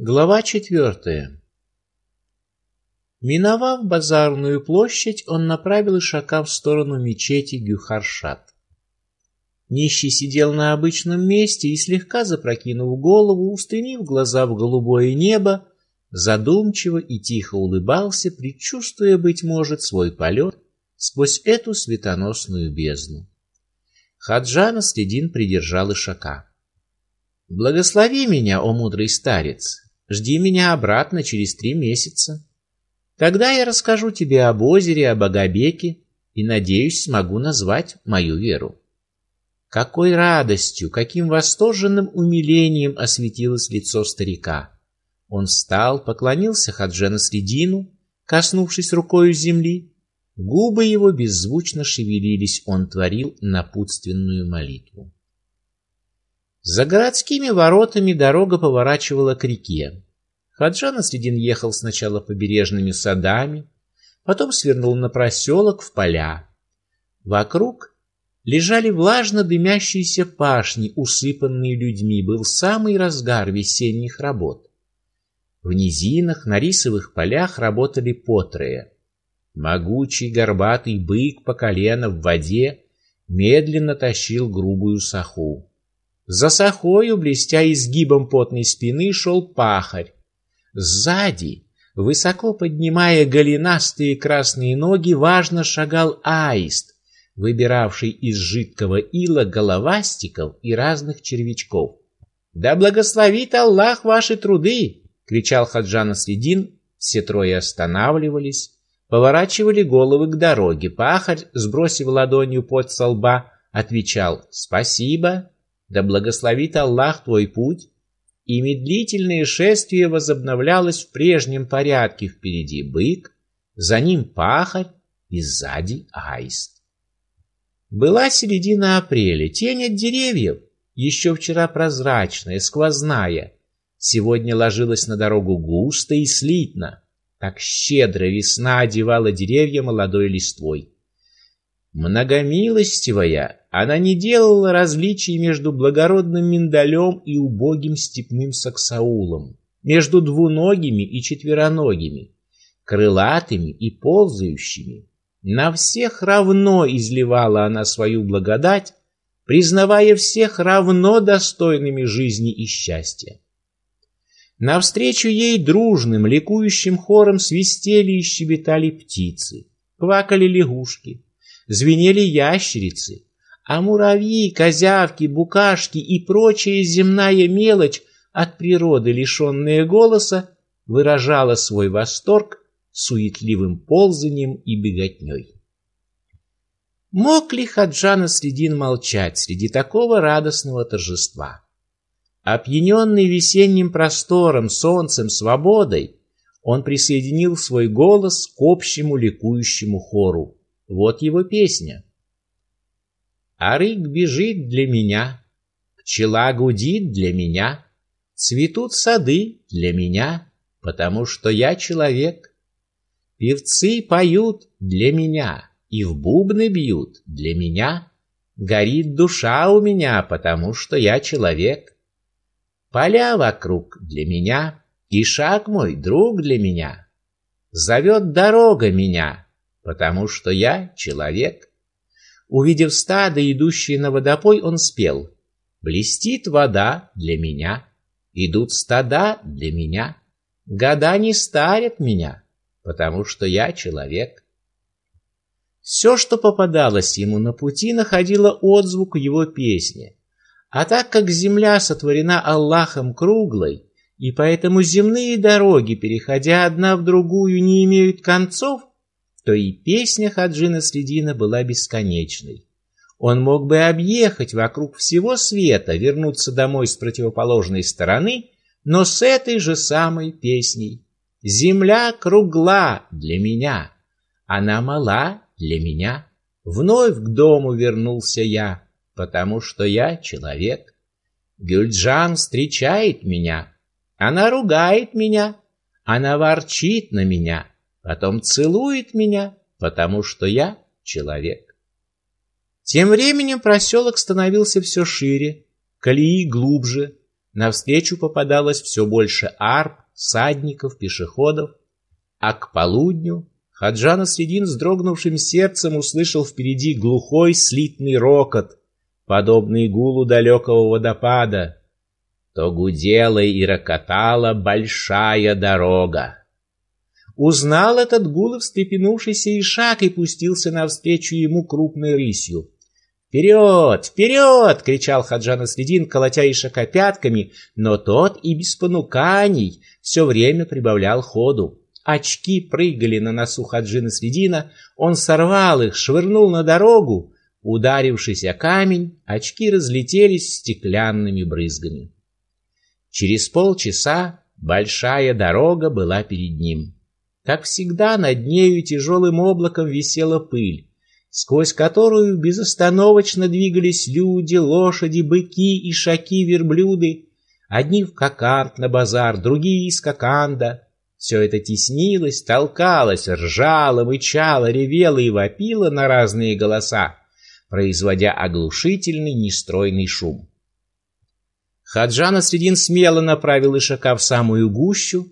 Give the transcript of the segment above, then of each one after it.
Глава четвертая. Миновав базарную площадь, он направил Ишака в сторону мечети Гюхаршат. Нищий сидел на обычном месте и слегка запрокинув голову, устремив глаза в голубое небо, задумчиво и тихо улыбался, предчувствуя быть может свой полет сквозь эту светоносную бездну. Хаджана Следин придержал Ишака. Благослови меня, о мудрый старец, Жди меня обратно через три месяца. Тогда я расскажу тебе об озере, об Агабеке и, надеюсь, смогу назвать мою веру. Какой радостью, каким восторженным умилением осветилось лицо старика. Он встал, поклонился Хаджена Средину, коснувшись рукою земли. Губы его беззвучно шевелились, он творил напутственную молитву. За городскими воротами дорога поворачивала к реке. Хаджан Средин ехал сначала побережными садами, потом свернул на проселок в поля. Вокруг лежали влажно дымящиеся пашни, усыпанные людьми. Был самый разгар весенних работ. В низинах, на рисовых полях работали потрое. Могучий горбатый бык по колено в воде медленно тащил грубую саху. За сахою, блестя изгибом потной спины, шел пахарь. Сзади, высоко поднимая голенастые красные ноги, важно шагал аист, выбиравший из жидкого ила головастиков и разных червячков. «Да благословит Аллах ваши труды!» — кричал Хаджан Средин. Все трое останавливались, поворачивали головы к дороге. Пахарь, сбросив ладонью под со лба, отвечал «Спасибо!» Да благословит Аллах твой путь. И медлительное шествие возобновлялось в прежнем порядке. Впереди бык, за ним пахарь и сзади аист. Была середина апреля, тень от деревьев, еще вчера прозрачная, сквозная, сегодня ложилась на дорогу густо и слитно. Так щедро весна одевала деревья молодой листвой. Многомилостивая, она не делала различий между благородным миндалем и убогим степным саксаулом, между двуногими и четвероногими, крылатыми и ползающими. На всех равно изливала она свою благодать, признавая всех равно достойными жизни и счастья. Навстречу ей дружным, ликующим хором свистели и щебетали птицы, квакали лягушки, звенели ящерицы, а муравьи, козявки, букашки и прочая земная мелочь от природы лишенная голоса выражала свой восторг суетливым ползанием и беготней. Мог ли Хаджана Средин молчать среди такого радостного торжества? Опьяненный весенним простором, солнцем, свободой, он присоединил свой голос к общему ликующему хору. Вот его песня. Арык бежит для меня, пчела гудит для меня, цветут сады для меня, потому что я человек. Певцы поют для меня и в бубны бьют для меня. Горит душа у меня, потому что я человек. Поля вокруг для меня, и шаг мой друг для меня. Зовет дорога меня, потому что я человек. Увидев стадо, идущее на водопой, он спел. Блестит вода для меня, идут стада для меня. Года не старят меня, потому что я человек. Все, что попадалось ему на пути, находило отзвук его песне. А так как земля сотворена Аллахом круглой, и поэтому земные дороги, переходя одна в другую, не имеют концов, то и песня Хаджина Средина была бесконечной. Он мог бы объехать вокруг всего света, вернуться домой с противоположной стороны, но с этой же самой песней. Земля кругла для меня, она мала для меня. Вновь к дому вернулся я, потому что я человек. Гюльджан встречает меня, она ругает меня, она ворчит на меня, потом целует меня, потому что я человек. Тем временем проселок становился все шире, колеи глубже. навстречу попадалось все больше арб, садников, пешеходов, а к полудню Хаджана Средин с дрогнувшим сердцем услышал впереди глухой слитный рокот, подобный гулу далекого водопада. То гудела и рокотала большая дорога. Узнал этот гул и встрепенувшийся Ишак и пустился навстречу ему крупной рысью. «Вперед! Вперед!» — кричал Хаджан Средин, колотя Ишака пятками, но тот и без понуканий все время прибавлял ходу. Очки прыгали на носу Хаджина Средина, он сорвал их, швырнул на дорогу. Ударившись о камень, очки разлетелись стеклянными брызгами. Через полчаса большая дорога была перед ним. Как всегда, над нею тяжелым облаком висела пыль, сквозь которую безостановочно двигались люди, лошади, быки и шаки верблюды, одни в Кокант на базар, другие из Коканда. Все это теснилось, толкалось, ржало, мычало, ревело и вопило на разные голоса, производя оглушительный нестройный шум. Хаджан Средин смело направил Ишака в самую гущу.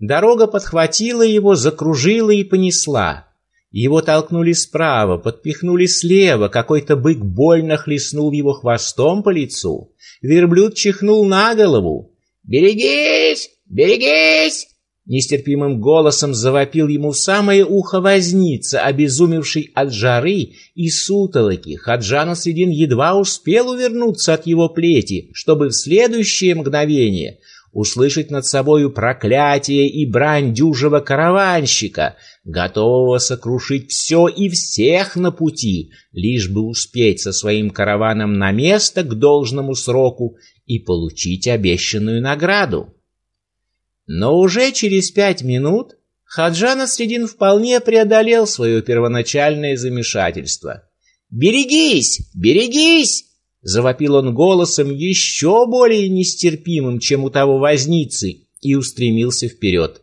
Дорога подхватила его, закружила и понесла. Его толкнули справа, подпихнули слева, какой-то бык больно хлестнул его хвостом по лицу. Верблюд чихнул на голову. «Берегись! Берегись!» Нестерпимым голосом завопил ему в самое ухо возница, обезумевший от жары и сутолоки. Хаджан Средин едва успел увернуться от его плети, чтобы в следующее мгновение услышать над собою проклятие и брань дюжего караванщика, готового сокрушить все и всех на пути, лишь бы успеть со своим караваном на место к должному сроку и получить обещанную награду. Но уже через пять минут Хаджан Средин вполне преодолел свое первоначальное замешательство. «Берегись! Берегись!» — завопил он голосом еще более нестерпимым, чем у того возницы, и устремился вперед.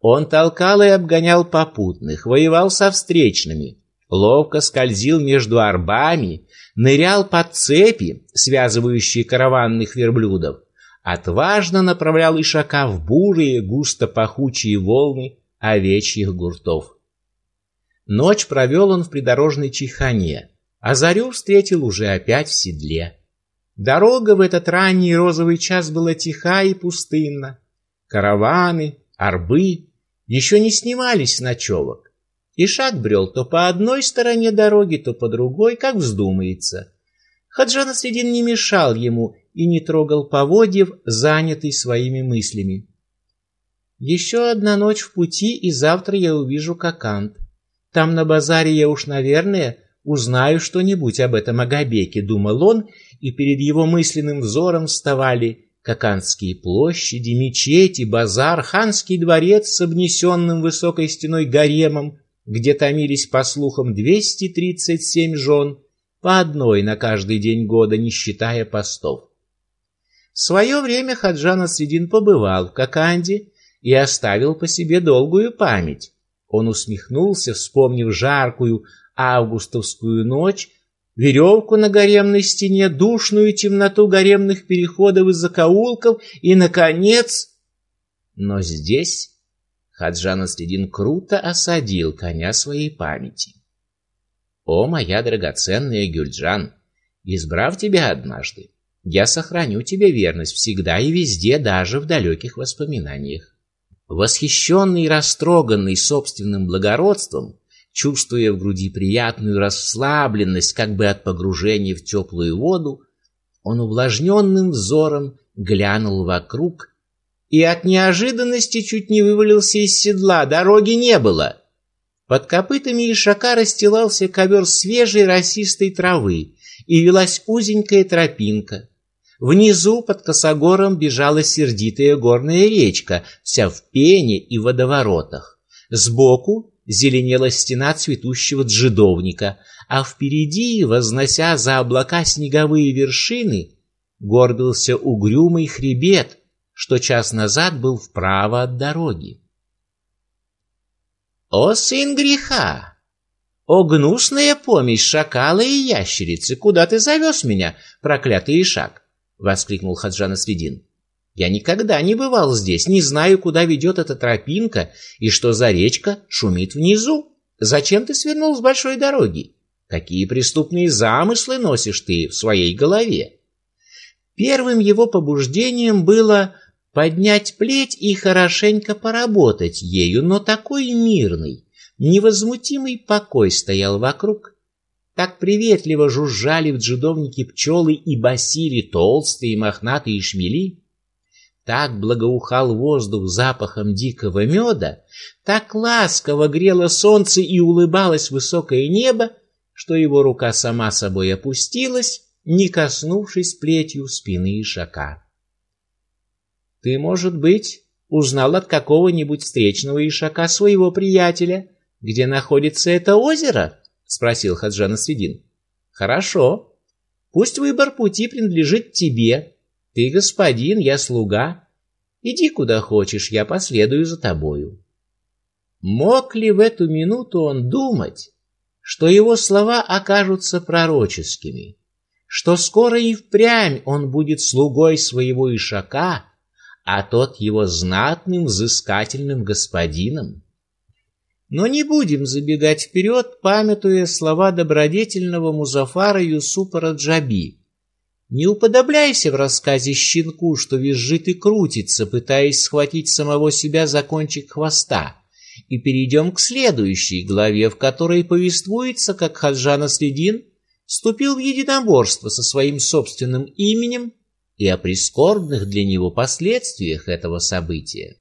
Он толкал и обгонял попутных, воевал со встречными, ловко скользил между арбами, нырял под цепи, связывающие караванных верблюдов, отважно направлял Ишака в бурые, густо пахучие волны овечьих гуртов. Ночь провел он в придорожной чайхане, а зарю встретил уже опять в седле. Дорога в этот ранний розовый час была тиха и пустынна. Караваны, арбы еще не снимались с ночевок. Ишак брел то по одной стороне дороги, то по другой, как вздумается. Хаджан Средин не мешал ему и не трогал поводьев, занятый своими мыслями. Еще одна ночь в пути, и завтра я увижу Кокант. Там на базаре я уж, наверное, узнаю что-нибудь об этом Агабеке, думал он, и перед его мысленным взором вставали Коканские площади, мечети, базар, ханский дворец с обнесенным высокой стеной гаремом, где томились, по слухам, 237 жен, по одной на каждый день года, не считая постов. В свое время Хаджан Средин побывал в Коканде и оставил по себе долгую память. Он усмехнулся, вспомнив жаркую августовскую ночь, веревку на гаремной стене, душную темноту гаремных переходов и закоулков и, наконец... Но здесь Хаджан Средин круто осадил коня своей памяти. «О, моя драгоценная Гюльджан, избрав тебя однажды, я сохраню тебе верность всегда и везде, даже в далеких воспоминаниях. Восхищенный и растроганный собственным благородством, чувствуя в груди приятную расслабленность, как бы от погружения в теплую воду, он увлажненным взором глянул вокруг и от неожиданности чуть не вывалился из седла, дороги не было. Под копытами ишака расстилался ковер свежей росистой травы, и велась узенькая тропинка, Внизу под косогором бежала сердитая горная речка, вся в пене и водоворотах. Сбоку зеленела стена цветущего джедовника, а впереди, вознося за облака снеговые вершины, горбился угрюмый хребет, что час назад был вправо от дороги. «О, сын греха! О, гнусная помесь шакала и ящерицы! Куда ты завез меня, проклятый ишак?» — воскликнул Хаджан Средин. Я никогда не бывал здесь, не знаю, куда ведет эта тропинка и что за речка шумит внизу. Зачем ты свернул с большой дороги? Какие преступные замыслы носишь ты в своей голове? Первым его побуждением было поднять плеть и хорошенько поработать ею, но такой мирный, невозмутимый покой стоял вокруг. Так приветливо жужжали в джедовнике пчелы и басили толстые мохнатые шмели. Так благоухал воздух запахом дикого меда, так ласково грело солнце и улыбалось высокое небо, что его рука сама собой опустилась, не коснувшись плетью спины ишака. Ты, может быть, узнал от какого-нибудь встречного ишака своего приятеля, где находится это озеро? спросил Хаджан Свидин. Хорошо. Пусть выбор пути принадлежит тебе. Ты господин, я слуга. Иди куда хочешь, я последую за тобою. Мог ли в эту минуту он думать, что его слова окажутся пророческими? что скоро и впрямь он будет слугой своего ишака, а тот его знатным взыскательным господином. Но не будем забегать вперед, памятуя слова добродетельного Музафара Юсупа Раджаби. Не уподобляйся в рассказе щенку, что визжит и крутится, пытаясь схватить самого себя за кончик хвоста. И перейдем к следующей главе, в которой повествуется, как Хаджан Следин вступил в единоборство со своим собственным именем и о прискорбных для него последствиях этого события.